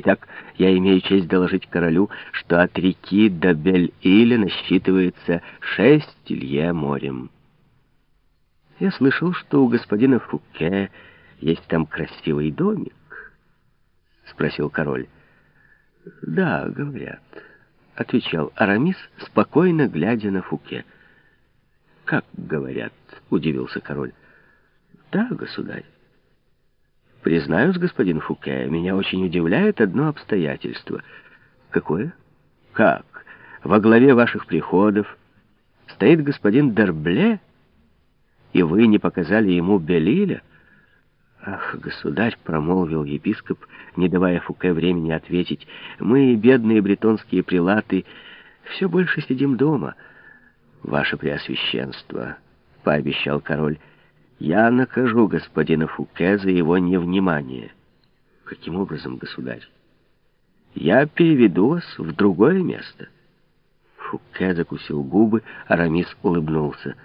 Итак, я имею честь доложить королю, что от реки до Бель-Иля насчитывается шесть лье морем. Я слышал, что у господина Фуке есть там красивый домик, — спросил король. Да, говорят, — отвечал Арамис, спокойно глядя на Фуке. Как говорят, — удивился король. Да, государь. Признаюсь, господин Фуке, меня очень удивляет одно обстоятельство. Какое? Как? Во главе ваших приходов стоит господин Дербле, и вы не показали ему Белиля? Ах, государь, промолвил епископ, не давая Фуке времени ответить, мы, бедные бретонские прилаты, все больше сидим дома. Ваше Преосвященство, пообещал король, я накажу господина Фуке за его невнимание. Каким образом, государь? Я переведу вас в другое место. Фуке закусил губы, Арамис улыбнулся.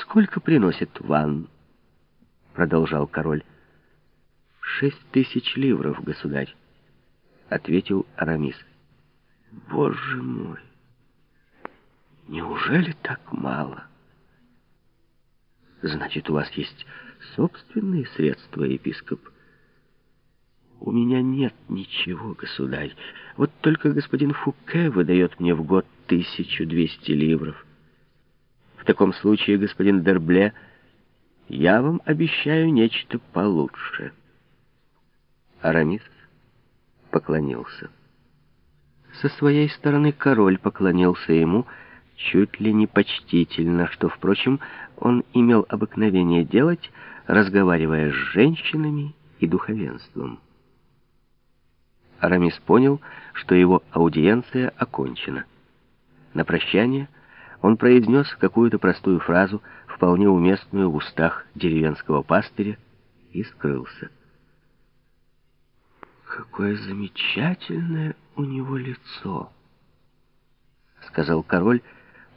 Сколько приносит ван? Продолжал король. Шесть тысяч ливров, государь, ответил Арамис. Боже мой! Неужели так мало? Значит, у вас есть собственные средства, епископ? У меня нет ничего, государь. Вот только господин Фуке выдает мне в год 1200 ливров. В таком случае, господин Дербле, я вам обещаю нечто получше. Арамис поклонился. Со своей стороны король поклонился ему, чуть ли не почтительно, что, впрочем, он имел обыкновение делать, разговаривая с женщинами и духовенством. Арамис понял, что его аудиенция окончена. На прощание он произнес какую-то простую фразу, вполне уместную в устах деревенского пастыря, и скрылся. «Какое замечательное у него лицо!» — сказал король,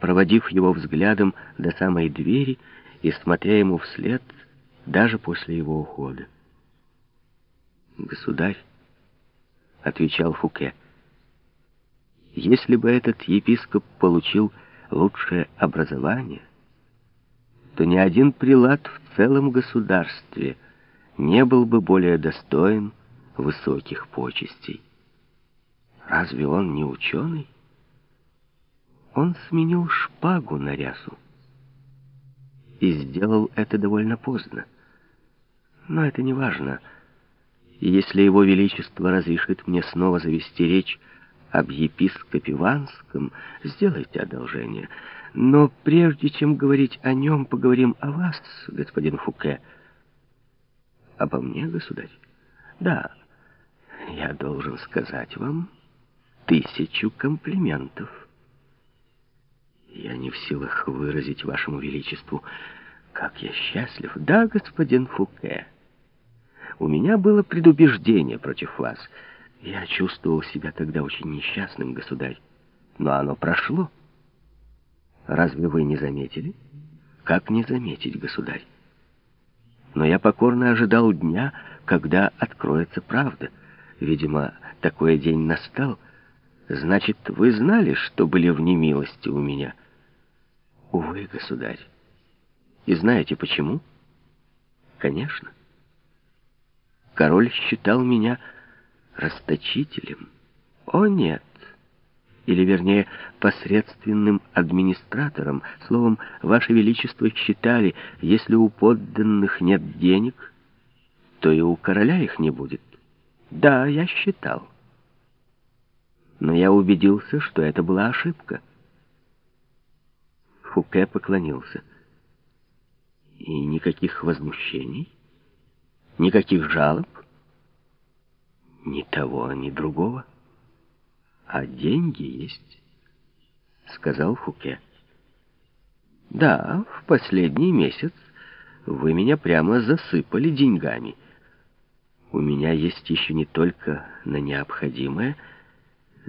проводив его взглядом до самой двери и смотря ему вслед даже после его ухода. «Государь», — отвечал Фуке, — «если бы этот епископ получил лучшее образование, то ни один прилад в целом государстве не был бы более достоин высоких почестей. Разве он не ученый?» Он сменил шпагу на рясу. И сделал это довольно поздно. Но это не важно. если его величество разрешит мне снова завести речь об епископе Ванском, сделайте одолжение. Но прежде чем говорить о нем, поговорим о вас, господин Фуке. Обо мне, государь? Да, я должен сказать вам тысячу комплиментов. Я не в силах выразить вашему величеству, как я счастлив. Да, господин Фуке, у меня было предубеждение против вас. Я чувствовал себя тогда очень несчастным, государь. Но оно прошло. Разве вы не заметили? Как не заметить, государь? Но я покорно ожидал дня, когда откроется правда. Видимо, такой день настал — Значит, вы знали, что были в немилости у меня? Увы, государь. И знаете почему? Конечно. Король считал меня расточителем. О, нет. Или, вернее, посредственным администратором. Словом, Ваше Величество считали, если у подданных нет денег, то и у короля их не будет. Да, я считал но я убедился, что это была ошибка. Фуке поклонился. И никаких возмущений, никаких жалоб, ни того, ни другого. А деньги есть, сказал Фуке. Да, в последний месяц вы меня прямо засыпали деньгами. У меня есть еще не только на необходимое,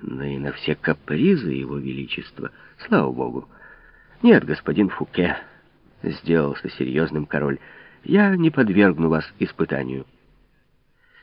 но и на все капризы его величества. Слава богу. Нет, господин Фуке, сделался серьезным король, я не подвергну вас испытанию.